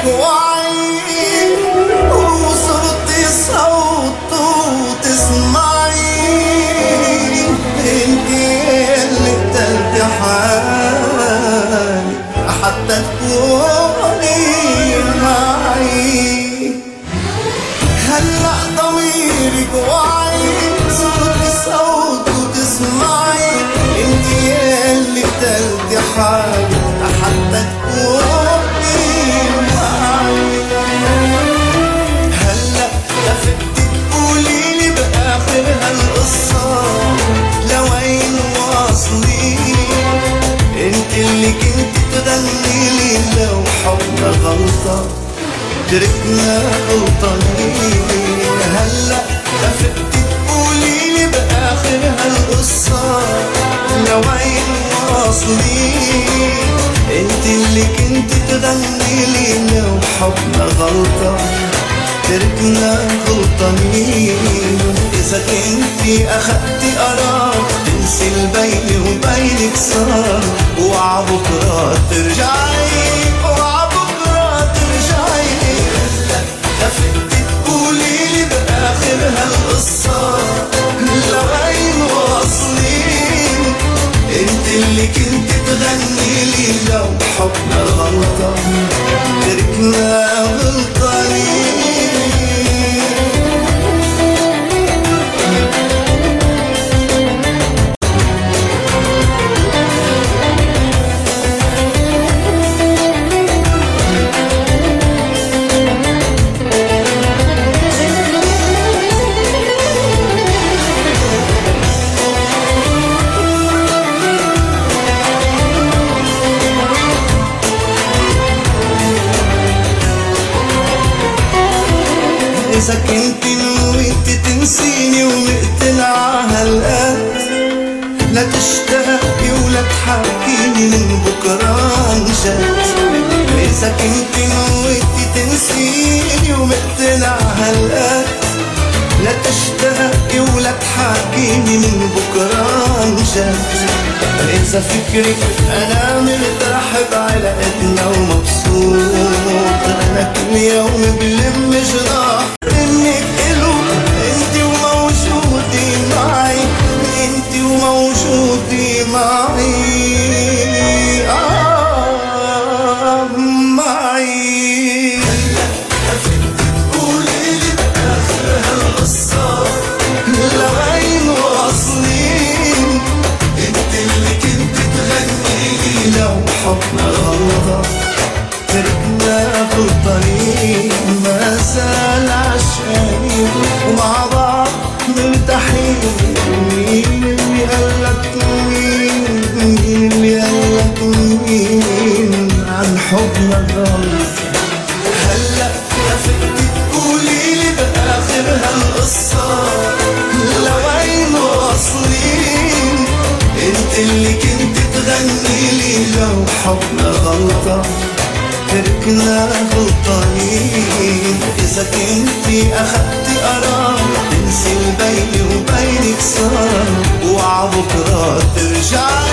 هلأ ضميرك وعي وصرتي حالي تكوني معي. هلأ ضميرك وعي انت اللي كنت تغني لي لو حبنا غلطة تركنا غلطانين هلا لفتي تقولي لي بآخر هالقصة. لوين واصلين أنت اللي كنت تغني لي لو حبنا غلطة تركنا غلطانين إذا كنتي أخدتي قرار تنسي البيني وبينك صار وعبكرة ترجعي وعبكرة ترجعي لفتي تقولي لي بآخر هالقصة لوين واصلين. أنت اللي كنت تغني لي لو حبنا كنت نويتي تنسيني ومقتنعة هالقد لا تشتاقي ولا تحكيني من بكرة انجد كنت نويتي تنسيني ومقتنعة هالقد لا تشتاقي ولا تحكيني من بكرة انجد إذا فكرك أنا مرتاح بعلاقتنا ومبسوط. أنا كل يوم بلم جراح إنك إلو معي إنتي وموجودي معي. آه معي. قولي لي بآخر هالقصة لوين وأصلين انت اللي كنت تغني لي لو حبنا غلطة تركنا في ما زال عشاني ومع بعض مرتاحين مين اللي قالك مين مين اللي قالك مين عن حبنا غلطة هلا لفتي تقولي لي باخر هالقصة لوين واصلين انت اللي كنت تغني لي لو حبنا غلطة تركنا غلطانين إذا كنتي أخدتي قرار تنسي البيني وبينك صار. وعبكرة ترجعي